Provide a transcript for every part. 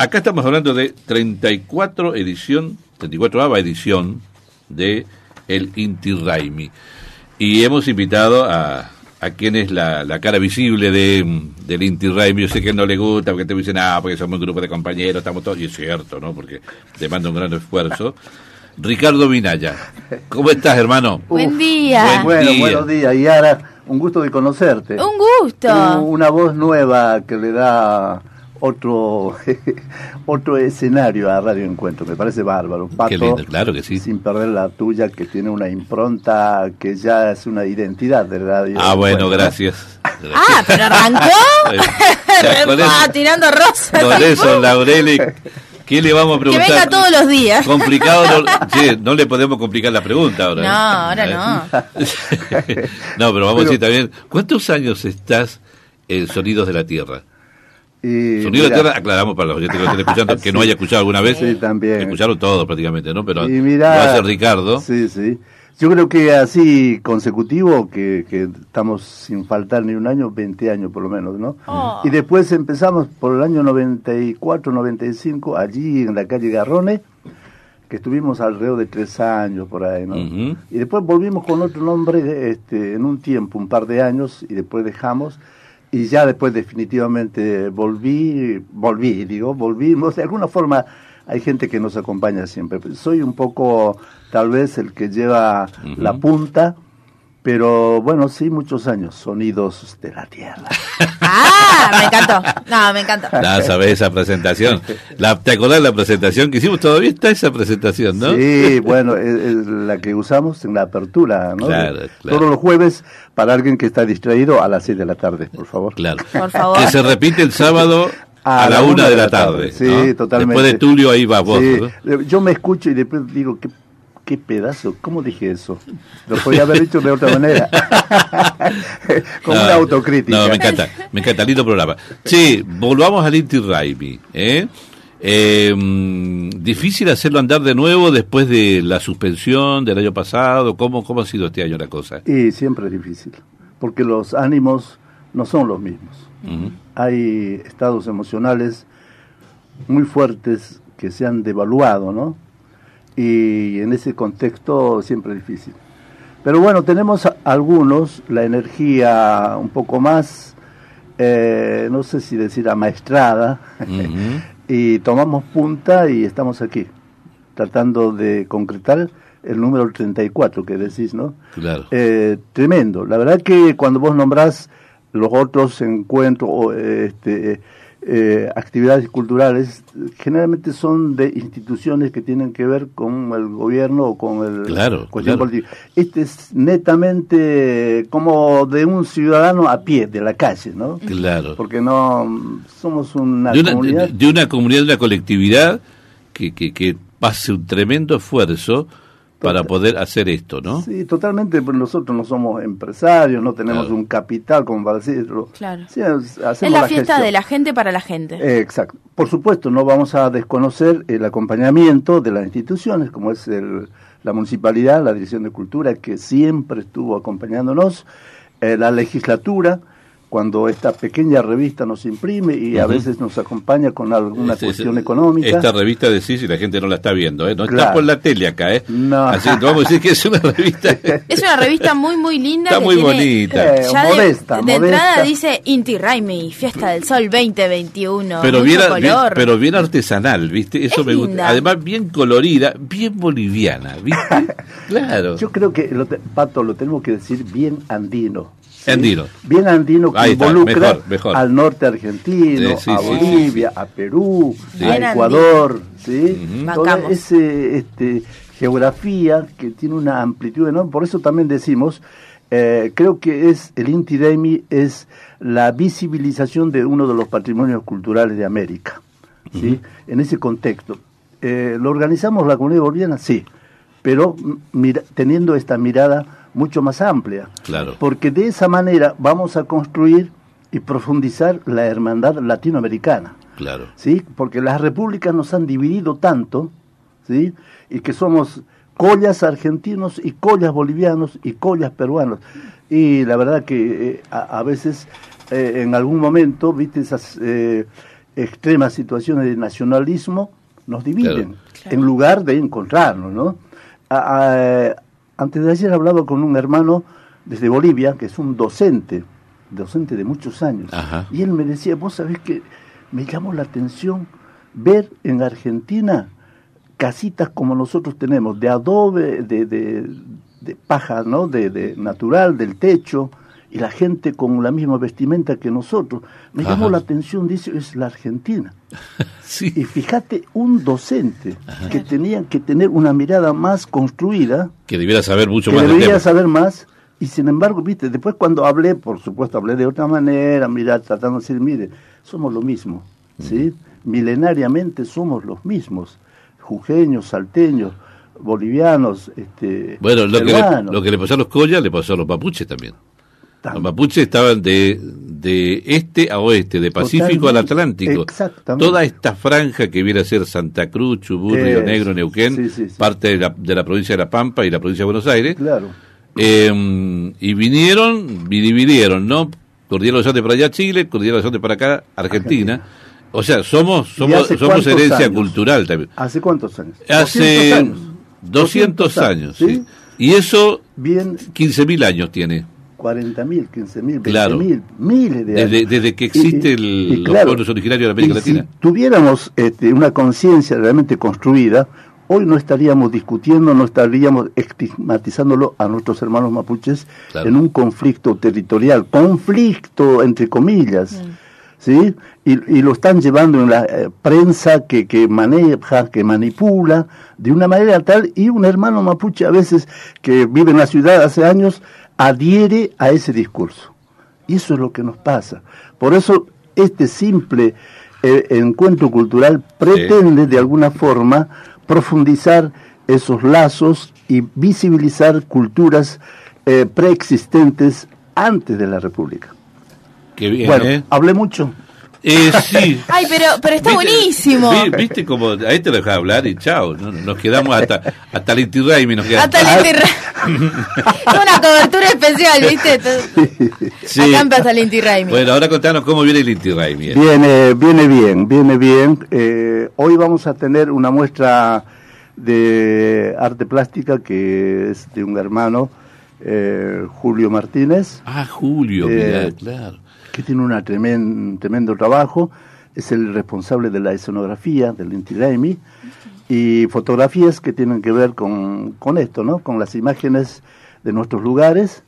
Acá estamos hablando de 34 edición, 34ava edición de el Inti Raimi. Y hemos invitado a, a quien es la, la cara visible de, del Inti Raimi. Yo sé que no le gusta porque te dicen, ah, porque somos un grupo de compañeros, estamos todos. Y es cierto, ¿no? Porque demanda un gran esfuerzo. Ricardo Vinaya, ¿cómo estás, hermano? Buen día. Buen Bueno, día. buenos días. Y ahora, un gusto de conocerte. Un gusto. Una voz nueva que le da otro otro escenario a Radio Encuentro. Me parece bárbaro. Pato, Qué lindo, claro que sí. Sin perder la tuya, que tiene una impronta que ya es una identidad de Radio Ah, bueno, Encuentro, ¿no? gracias. Ah, pero arrancó. Ah, tirando rosas. Con eso, Laureli, ¿qué le vamos a que preguntar? venga todos los días. Complicado, no, che, no le podemos complicar la pregunta ahora. No, ¿eh? ahora no. no, pero vamos a Pero- decir también, ¿cuántos años estás en Sonidos de la Tierra? Y, Sonidos de la Tierra, aclaramos para los oyentes que lo estén escuchando, que no haya escuchado alguna vez. Sí, también. Escucharon todos prácticamente, ¿no? Pero y mira, lo hace Ricardo. Sí, sí. Yo creo que así consecutivo, que, que estamos sin faltar ni un año, 20 años por lo menos, ¿no? Oh. Y después empezamos por el año 94, 95, allí en la calle Garrone, que estuvimos alrededor de tres años por ahí, ¿no? Y después volvimos con otro nombre este, en un tiempo, un par de años, y después dejamos. Y ya después definitivamente volví, volví, digo, volvimos. De alguna forma hay gente que nos acompaña siempre. Soy un poco, tal vez, el que lleva la punta, pero bueno, sí, muchos años, sonidos de la tierra. Ah, me encantó. No, me encantó. Ya sabes esa presentación. La, ¿Te acordás de la presentación que hicimos? Todavía está esa presentación, ¿no? Sí, bueno, es, es la que usamos en la apertura, ¿no? Claro, claro. Todos los jueves, para alguien que está distraído, a las 6 de la tarde, por favor. Claro. Por favor. Que se repite el sábado a, la una de la tarde. Sí, ¿no? totalmente. Después de Tulio, ahí va vos. Sí, ¿no? Yo me escucho y después digo, ¿qué, qué pedazo? ¿Cómo dije eso? Lo podía haber dicho de otra manera. Como No, una autocrítica. No, me encanta, me encanta, lindo programa. Sí, volvamos al Inti Raimi. ¿eh? Eh, difícil hacerlo andar de nuevo después de la suspensión del año pasado. ¿Cómo, cómo ha sido este año la cosa? Y siempre es difícil, porque los ánimos no son los mismos. Hay estados emocionales muy fuertes que se han devaluado, ¿no? Y en ese contexto siempre difícil. Pero bueno, tenemos algunos la energía un poco más, eh, no sé si decir amaestrada, y tomamos punta y estamos aquí, tratando de concretar el número 34 que decís, ¿no? Claro. Eh, tremendo. La verdad que cuando vos nombrás los otros encuentros este, eh, actividades culturales, generalmente son de instituciones que tienen que ver con el gobierno o con el Claro, cuestión claro. política. Este es netamente como de un ciudadano a pie, de la calle, ¿no? Claro. Porque no somos una, de una, comunidad. de- de una comunidad, de una colectividad que, que, que hace un tremendo esfuerzo para poder hacer esto, ¿no? Sí, totalmente, pero nosotros no somos empresarios, no tenemos Claro. un capital como para decirlo. Claro. Sí, hacemos Es la fiesta gestión. de la gente para la gente. Eh, exacto. Por supuesto, no vamos a desconocer el acompañamiento de las instituciones, como es el- la municipalidad, la Dirección de Cultura, que siempre estuvo acompañándonos, eh, la legislatura, cuando esta pequeña revista nos imprime y a veces nos acompaña con alguna Este- cuestión este- económica. Esta revista de sí, si la gente no la está viendo, ¿eh? No está Claro. por la tele acá, ¿eh? No. Así que vamos a decir que es una revista. Es una revista muy, muy linda. Está que muy tiene- bonita. Eh, Ya de- modesta, de, modesta. entrada dice Inti Raimi, Fiesta del Sol 2021. pero mucho bien, pero bien artesanal, ¿viste? Eso Es me gusta. linda. Además, bien colorida, bien boliviana, ¿viste? claro. Yo creo que, lo te- Pato, lo tenemos que decir bien andino. ¿Sí? Andino. Bien andino que está, involucra mejor, mejor. al norte argentino, Sí, sí, a sí, Bolivia, a Perú, Bien a Ecuador, ¿sí? Ujú. Toda Bancamos. ese, este, geografía que tiene una amplitud enorme. Por eso también decimos, eh, creo que es el Inti Raymi es la visibilización de uno de los patrimonios culturales de América, ¿sí? En ese contexto. Eh, ¿Lo organizamos la comunidad boliviana? Sí, pero mira- teniendo esta mirada mucho más amplia. Claro. Porque de esa manera vamos a construir y profundizar la hermandad latinoamericana. Claro. ¿sí? Porque las repúblicas nos han dividido tanto, ¿sí? Y que somos collas argentinos y collas bolivianos y collas peruanos. Y la verdad que eh, a, a veces, eh, en algún momento, viste esas eh, extremas situaciones de nacionalismo nos dividen, en lugar de encontrarnos, ¿no? Antes de ayer hablaba con un hermano desde Bolivia, que es un docente, docente de muchos años, y él me decía, vos sabés que me llamó la atención ver en Argentina casitas como nosotros tenemos, de adobe, de, de, paja, ¿no? De, natural, del techo, y la gente con la misma vestimenta que nosotros. Me llamó la atención, dice, es la Argentina. sí. Y fíjate, un docente que tenía que tener una mirada más construida. Que debiera saber mucho que más. Debería saber más. Y sin embargo, viste, después cuando hablé, por supuesto, hablé de otra manera, mira, tratando de decir, mire, somos lo mismo, ¿sí? Milenariamente somos los mismos, jujeños, salteños, bolivianos, este, Bueno, lo que, le, lo que le pasó a los collas le pasó a los mapuches también. Los mapuches estaban de, de este a oeste, de Pacífico al Atlántico. Toda esta franja que viene a ser Santa Cruz, Chubut, Río Negro, Neuquén, parte de la, de la provincia de La Pampa y la provincia de Buenos Aires. Claro. Eh, y vinieron, dividieron, ¿no? Cordillera los Andes para allá Chile, Cordillera Andes para acá Argentina. O sea, somos somos somos herencia cultural también. ¿Hace cuántos años? Hace 200 años, sí. Y eso, Bien. 15.000 años tiene. 40.000, mil, 15 mil, mil, miles de años. Desde, que existe el, los pueblos originarios de América Latina. Si tuviéramos este, una conciencia realmente construida, hoy no estaríamos discutiendo, no estaríamos estigmatizándolo a nuestros hermanos mapuches en un conflicto territorial, conflicto entre comillas. Mm. ¿Sí? Y, lo están llevando en la eh, prensa que, que maneja, que manipula de una manera tal, y un hermano mapuche a veces que vive en la ciudad hace años adhiere a ese discurso. Y eso es lo que nos pasa. Por eso este simple eh, encuentro cultural pretende de alguna forma profundizar esos lazos y visibilizar culturas eh, preexistentes antes de la República. Qué bien, bueno, ¿eh? hablé mucho. Eh, sí. Ay, pero, pero está buenísimo. Viste como ahí te lo dejas hablar y chao. Nos quedamos hasta, hasta el Inti nos quedamos. Hasta el Una cobertura especial, ¿viste? Sí. Acá hasta el Inti Bueno, ahora contanos cómo viene el Inti Viene, viene bien, viene bien. Eh, hoy vamos a tener una muestra de arte plástica que es de un hermano, eh, Julio Martínez. Ah, Julio, eh, claro que tiene un tremendo trabajo, es el responsable de la escenografía del Inti y fotografías que tienen que ver con, con esto, ¿no? con las imágenes de nuestros lugares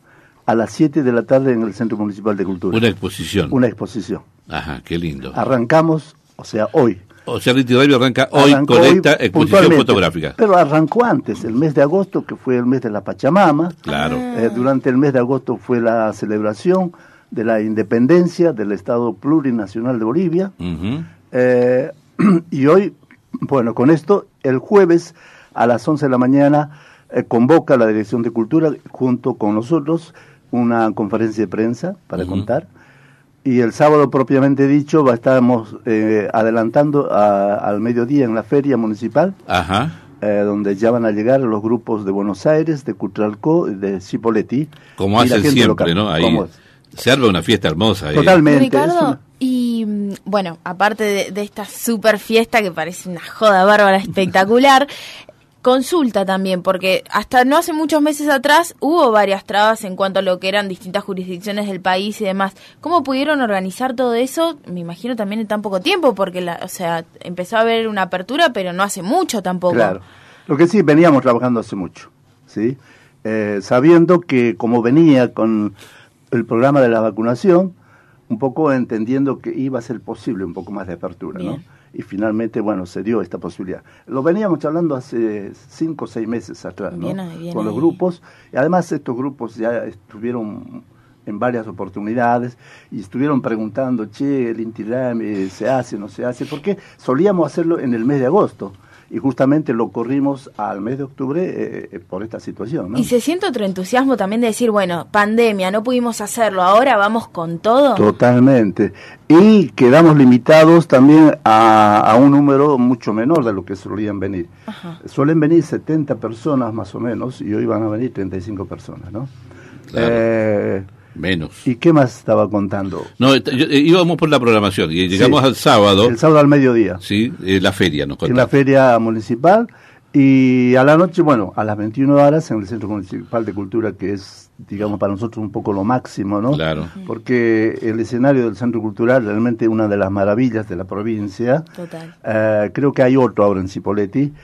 a las 7 de la tarde en el Centro Municipal de Cultura. Una exposición. Una exposición. Ajá, qué lindo. Arrancamos, o sea, hoy. O sea, el Inti arranca hoy con esta exposición fotográfica. Pero arrancó antes, el mes de agosto, que fue el mes de la Pachamama. Claro. Eh, durante el mes de agosto fue la celebración de la independencia del Estado plurinacional de Bolivia. Eh, y hoy, bueno, con esto, el jueves a las 11 de la mañana eh, convoca la Dirección de Cultura junto con nosotros una conferencia de prensa para contar. Y el sábado propiamente dicho va estamos eh, adelantando al mediodía en la feria municipal, donde ya van a llegar los grupos de Buenos Aires, de Cutralcó, de Cipolletti. Como hacen siempre, ¿no? Ahí. Se arma una fiesta hermosa. Totalmente. Ricardo, y bueno, aparte de, esta super fiesta que parece una joda bárbara espectacular, consulta también, porque hasta no hace muchos meses atrás hubo varias trabas en cuanto a lo que eran distintas jurisdicciones del país y demás. ¿Cómo pudieron organizar todo eso? Me imagino también en tan poco tiempo, porque, la, o sea, empezó a haber una apertura, pero no hace mucho tampoco. Claro. Lo que sí, veníamos trabajando hace mucho, ¿sí? Eh, sabiendo que como venía con el programa de la vacunación, un poco entendiendo que iba a ser posible un poco más de apertura, ¿no? Y finalmente, bueno, se dio esta posibilidad. Lo veníamos hablando hace cinco o seis meses atrás, ¿no? Con los grupos. Y además estos grupos ya estuvieron en varias oportunidades y estuvieron preguntando, che, el Intiram se hace, no se hace, porque solíamos hacerlo en el mes de agosto y justamente lo corrimos al mes de octubre eh, eh, por esta situación. ¿Y se siente otro entusiasmo también de decir, bueno, pandemia, no pudimos hacerlo, ahora vamos con todo? Totalmente. Y quedamos limitados también a, un número mucho menor de lo que solían venir. Suelen venir 70 personas más o menos y hoy van a venir 35 personas, ¿no? Eh, Menos. ¿Y qué más estaba contando? No, eh, íbamos por la programación y llegamos al sábado. El sábado al mediodía. Sí, eh, la feria nos En la feria municipal y a la noche, bueno, a las 21 horas en el Centro Municipal de Cultura, que es, digamos, para nosotros un poco lo máximo, ¿no? Claro. Porque el escenario del Centro Cultural realmente una de las maravillas de la provincia. Total. Eh, creo que hay otro ahora en Cipoletti,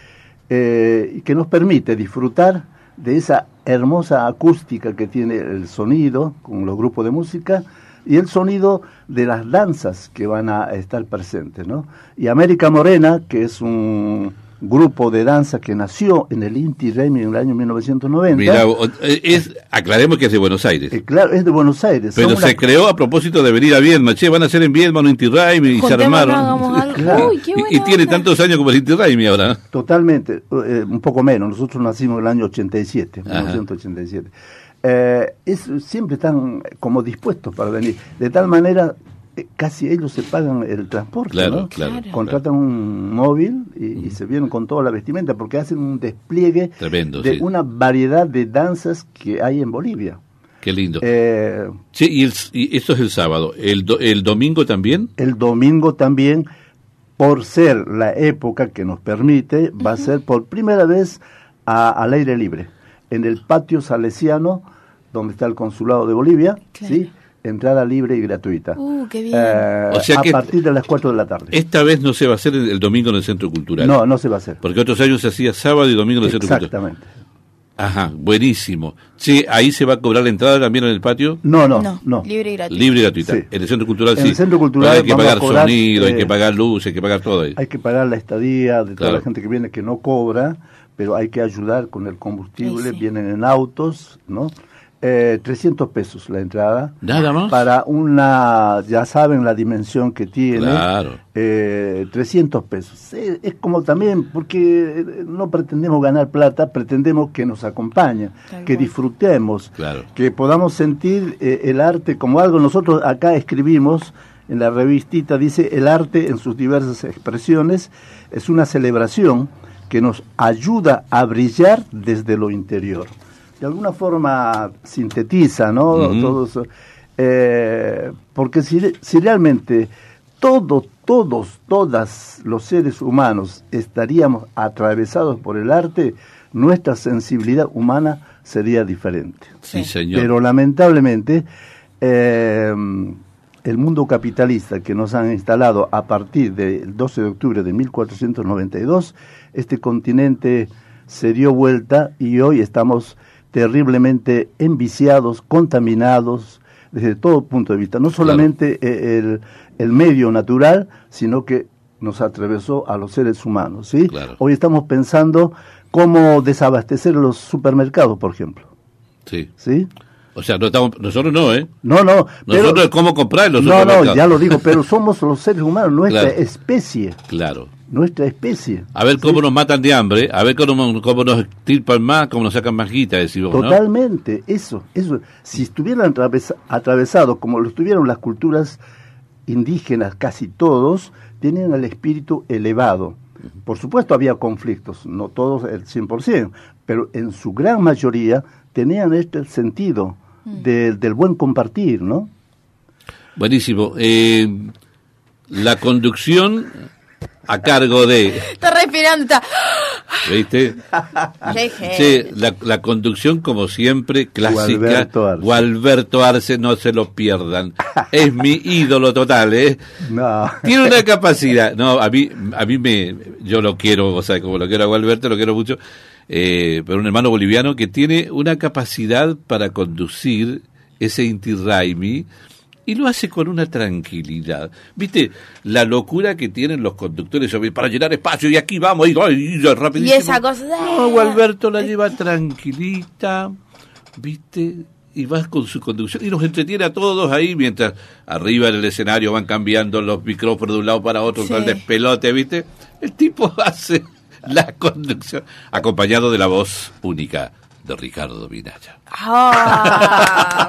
eh, que nos permite disfrutar de esa hermosa acústica que tiene el sonido con los grupos de música y el sonido de las danzas que van a estar presentes, ¿no? Y América Morena, que es un grupo de danza que nació en el Inti Remi en el año 1990. Mira, eh, es, aclaremos que es de Buenos Aires. Eh, claro, es de Buenos Aires. Pero se creó a propósito de venir a Viedma. Che, van a ser en Viedma un Inti Remi y se armaron. y, tiene tantos años como el Inti Remi ahora. Totalmente, eh, un poco menos. Nosotros nacimos en el año 87, 1987. es, siempre están como dispuestos para venir. De tal manera eh, casi ellos se pagan el transporte, claro, Claro, Contratan un móvil y, se vienen con toda la vestimenta porque hacen un despliegue de una variedad de danzas que hay en Bolivia. Qué lindo. Eh, sí, y, y, esto es el sábado. ¿El, ¿El domingo también? El domingo también, por ser la época que nos permite, va a ser por primera vez al aire libre, en el patio salesiano, donde está el consulado de Bolivia, ¿sí? Entrada libre y gratuita. Uh, qué bien. Eh, a partir de las 4 de la tarde. Esta vez no se va a hacer el, domingo en el Centro Cultural. No, no se va a hacer. Porque otros años se hacía sábado y domingo en el Centro Cultural. Exactamente. Ajá, buenísimo. Sí, ahí se va a cobrar la entrada también en el patio. No, no, no. Libre y gratuita. Libre y gratuita. En el centro cultural sí. En el centro cultural hay que pagar sonido, hay que eh, pagar luz, hay que pagar todo ahí. Hay que pagar la estadía de toda la gente que viene que no cobra, pero hay que ayudar con el combustible, vienen en autos, ¿no? Eh, 300 pesos la entrada. Nada más. Para una, ya saben la dimensión que tiene. Claro. Eh, 300 pesos. es como también, porque no pretendemos ganar plata, pretendemos que nos acompañe, que disfrutemos, que podamos sentir eh, el arte como algo. Nosotros acá escribimos en la revistita, dice, el arte en sus diversas expresiones es una celebración que nos ayuda a brillar desde lo interior de alguna forma sintetiza, ¿no? Todos, eh, porque si, si realmente todos, todos, todas los seres humanos estaríamos atravesados por el arte, nuestra sensibilidad humana sería diferente. Sí, señor. Pero lamentablemente, eh, el mundo capitalista que nos han instalado a partir del 12 de octubre de 1492, este continente se dio vuelta y hoy estamos terriblemente enviciados, contaminados desde todo punto de vista. No solamente eh, el, medio natural, sino que nos atravesó a los seres humanos. ¿sí? Hoy estamos pensando cómo desabastecer los supermercados, por ejemplo. Sí. ¿Sí? O sea, no estamos, nosotros no, ¿eh? No, no. Nosotros es cómo comprar los No, no, ya lo digo, pero somos los seres humanos, nuestra especie. Claro nuestra especie. A ver cómo nos matan de hambre, a ver cómo, cómo nos tilpan más, cómo nos sacan más guita, decimos, Totalmente, eso, eso. Si estuvieran atravesados como lo estuvieron las culturas indígenas, casi todos, tenían el espíritu elevado. Por supuesto había conflictos, no todos el 100%, pero en su gran mayoría tenían este sentido mm. del buen compartir, ¿no? Buenísimo. Eh, la conducción a cargo de... Está respirando, está... ¿Viste? sí, la, la, conducción, como siempre, clásica. Gualberto Arce. Arce, no se lo pierdan. Es mi ídolo total, ¿eh? No. Tiene una capacidad. No, a mí, a mí me. Yo lo quiero, o sea, como lo quiero a Gualberto, lo quiero mucho. Eh, pero un hermano boliviano que tiene una capacidad para conducir ese Inti Raimi y lo hace con una tranquilidad. ¿Viste? La locura que tienen los conductores para llenar espacio y aquí vamos, y, y, rapidísimo. Y esa cosa. No, Alberto la lleva tranquilita, ¿viste? Y vas con su conducción y nos entretiene a todos ahí mientras arriba en el escenario van cambiando los micrófonos de un lado para otro con el despelote, ¿viste? El tipo hace la conducción acompañado de la voz única de Ricardo Minaya. Ah.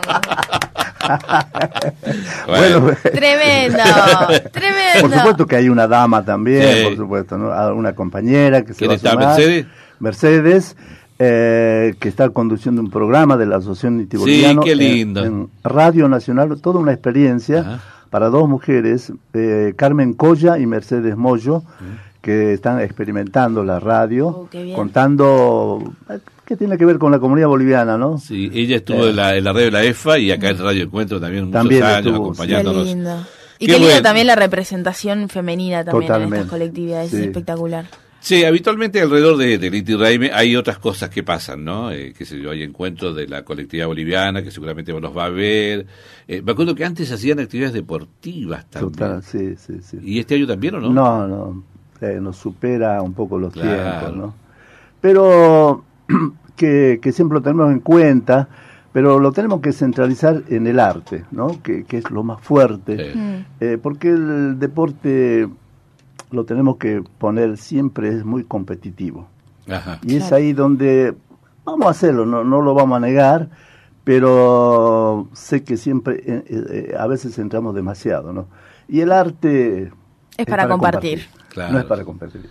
bueno, tremendo, tremendo. Por supuesto que hay una dama también, por supuesto, ¿no? Una compañera que se va a Mercedes? Mercedes. eh, que está conduciendo un programa de la Asociación Inti Sí, qué en- lindo. En, Radio Nacional, toda una experiencia Ajá. para dos mujeres, eh, Carmen Colla y Mercedes Moyo, que están experimentando la radio, Oh, contando eh, qué tiene que ver con la comunidad boliviana, ¿no? Sí, ella estuvo en, la, en la radio de la EFA y acá en Radio Encuentro también muchos También años estuvo, Qué acompañándonos. lindo. Y Qué bueno. también la representación femenina también en estas colectividades, Sí. es espectacular. Sí, habitualmente alrededor de, del Inti Raymi hay otras cosas que pasan, ¿no? Eh, qué sé yo, hay encuentros de la colectividad boliviana que seguramente vos los va a ver. Eh, me acuerdo que antes hacían actividades deportivas también. Total, sí, sí, sí. ¿Y este año también o no? No, no, eh, nos supera un poco los Claro. tiempos, ¿no? Pero que, que siempre lo tenemos en cuenta, pero lo tenemos que centralizar en el arte, ¿no? Que, que es lo más fuerte. Sí. Mm. Eh, porque el deporte lo tenemos que poner siempre, es muy competitivo. Ajá. Y es ahí donde vamos a hacerlo, no, no lo vamos a negar, pero sé que siempre, eh, eh, a veces entramos demasiado, ¿no? Y el arte... Es para compartir. Claro. No es para compartir.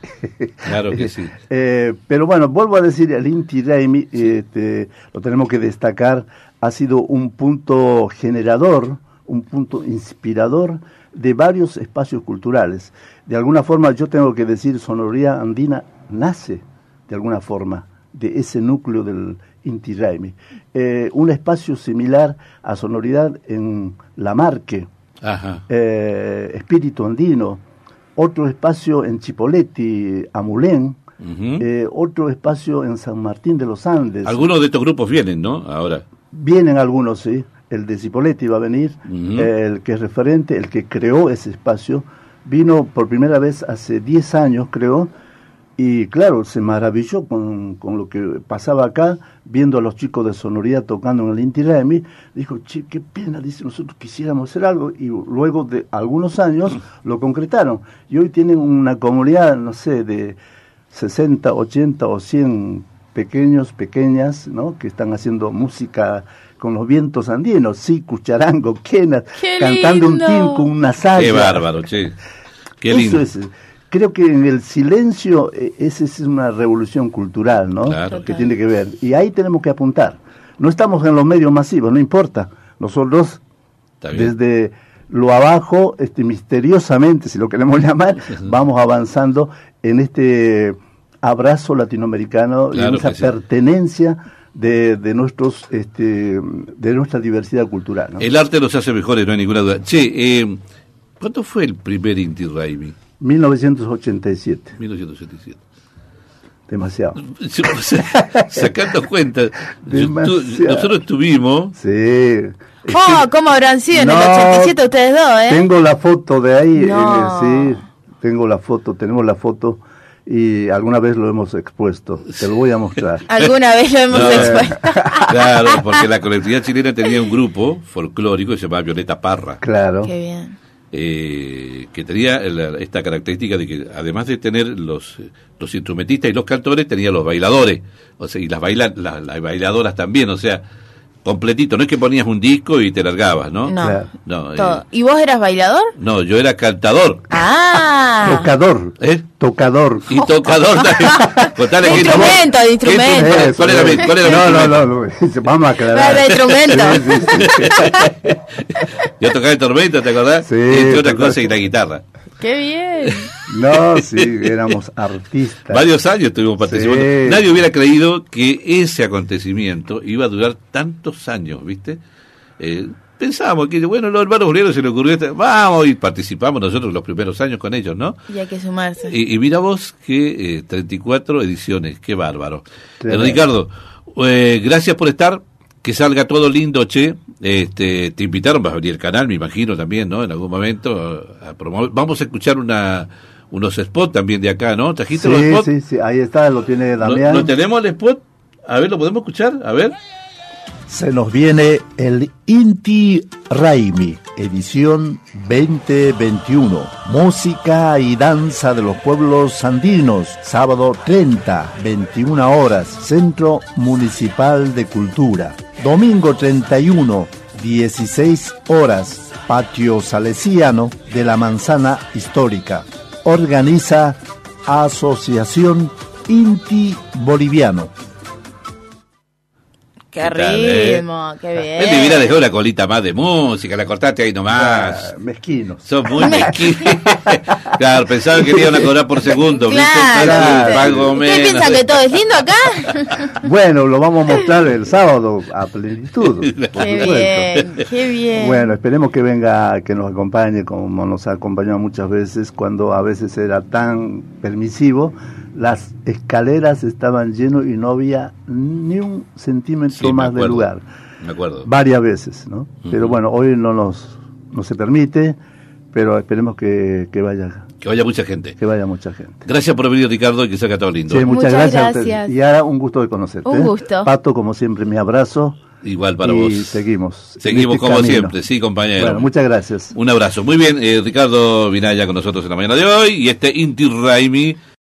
Claro que sí. Eh, pero bueno, vuelvo a decir, el Inti Raymi, este, lo tenemos que destacar, ha sido un punto generador, un punto inspirador de varios espacios culturales. De alguna forma, yo tengo que decir, Sonoría Andina nace, de alguna forma, de ese núcleo del Inti Raymi. Eh, un espacio similar a Sonoridad en Lamarque, Ajá. eh, Espíritu Andino, otro espacio en Chipoleti, Amulén, eh, otro espacio en San Martín de los Andes. Algunos de estos grupos vienen, ¿no? Ahora. Vienen algunos, sí. El de Cipolletti va a venir, el que es referente, el que creó ese espacio, vino por primera vez hace 10 años, creo, y claro, se maravilló con, con lo que pasaba acá, viendo a los chicos de sonoridad tocando en el Inti Raymi, dijo, che, qué pena, dice, nosotros quisiéramos hacer algo, y luego de algunos años lo concretaron, y hoy tienen una comunidad, no sé, de 60, 80 o 100 pequeños, pequeñas, ¿no? Que están haciendo música con los vientos andinos, sí, cucharango, quenas, ¡Qué cantando un tinco, una saya. Qué bárbaro, che. Qué Eso lindo. es, creo que en el silencio, eh, esa es una revolución cultural, ¿no? Claro. Que tiene que ver. Y ahí tenemos que apuntar. No estamos en los medios masivos, no importa. Nosotros, desde lo abajo, este, misteriosamente, si lo queremos llamar, vamos avanzando en este abrazo latinoamericano y en esa sí. pertenencia de, de nuestros este, de nuestra diversidad cultural. ¿no? El arte los hace mejores, no hay ninguna duda. Che, eh, ¿cuándo fue el primer Inti Raymi? 1987, 1987. demasiado. Sacando cuenta, tu- nosotros tuvimos, Sí. Oh, ¿cómo habrán sido en el No, 87 ustedes dos, eh? Tengo la foto de ahí, No. eh, sí, tengo la foto, tenemos la foto y alguna vez lo hemos expuesto. Te lo voy a mostrar. Alguna vez lo hemos No. expuesto. claro, porque la colectividad chilena tenía un grupo folclórico que se llamaba Violeta Parra. Claro. Qué bien. Eh, que tenía la- esta característica de que además de tener los, los instrumentistas y los cantores, tenía los bailadores, o sea, y las, baila, la- las bailadoras también, o sea, completito, no es que ponías un disco y te largabas, ¿no? No. Claro. No, eh. ¿Y vos eras bailador? no, yo era cantador, Ah. Tocador. ¿eh? Tocador. Y tocador también. Contale De instrumento, de instrumento. ¿Cuál era mi, Eso, cuál era no, no, no, no, vamos a aclarar. Era instrumento. Sí, sí, sí. Yo tocaba el tormento, ¿te acordás? Sí, Entre otras cosas, y la guitarra. Qué bien. No, sí, éramos artistas. Varios años estuvimos participando. Sí. Nadie hubiera creído que ese acontecimiento iba a durar tantos años, ¿viste? Eh, pensábamos que, bueno, a los hermanos Julianos se le ocurrió, esta- vamos, y participamos nosotros los primeros años con ellos, ¿no? Y hay que sumarse. Y, y mira vos que eh, 34 ediciones, qué bárbaro. Eh. Ricardo, eh, gracias por estar, que salga todo lindo, che. Este, te invitaron, vas a venir al canal, me imagino también, ¿no? En algún momento a promover. Vamos a escuchar una unos spots también de acá, ¿no? ¿Trajiste los Sí, spots? sí, sí, ahí está, lo tiene ¿Lo, Damián. lo tenemos el spot? A ver, ¿lo podemos escuchar? A ver. Se nos viene el Inti Raimi, edición 2021. Música y danza de los pueblos andinos, sábado 30, 21 horas, Centro Municipal de Cultura. Domingo 31, 16 horas, Patio Salesiano de la Manzana Histórica. Organiza Asociación Inti Boliviano. Qué, tal, eh? ritmo, qué bien. Él te hubiera dejado una colita más de música, la cortaste ahí nomás. Ah, mezquinos. Son muy mezquinos. claro, pensaba que iban a cobrar por segundo. Claro, Entonces, ¿viste? pago ¿Usted menos. piensa que todo es lindo acá? Bueno, lo vamos a mostrar el sábado a plenitud. qué bien, qué bien. Bueno, esperemos que venga, que nos acompañe como nos ha acompañado muchas veces, cuando a veces era tan permisivo, las escaleras estaban llenas y no había ni un centímetro Sí, más de lugar. Me acuerdo. Varias veces, ¿no? Pero bueno, hoy no nos no se permite, pero esperemos que, que vaya Que vaya mucha gente. que vaya mucha gente. Gracias por venir, Ricardo, y que salga todo lindo. Sí, muchas, Muchas gracias. a ustedes. gracias. Y ahora un gusto de conocerte. Un ¿eh? gusto. Pato, como siempre, mi abrazo. Igual para y vos. seguimos. en Seguimos este como camino. siempre, sí, compañero. Bueno, muchas gracias. Un abrazo. Muy bien, eh, Ricardo Vinaya con nosotros en la mañana de hoy y este Inti Raimi